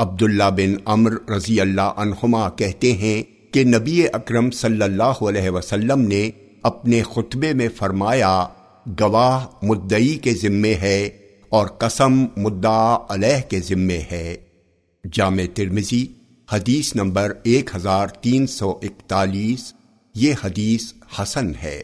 عبداللہ بن امر رضی اللہ عنہما کہتے ہیں کہ نبی اکرم صلی اللہ علیہ وسلم نے اپنے خطبے میں فرمایا، گواہ مدعی کے ذمے ہے اور قسم مدعا علیہ کے ذمے ہے۔ جامع ترمزی حدیث نمبر ایک ہزار تین سو اکتالیس، یہ حدیث حسن ہے۔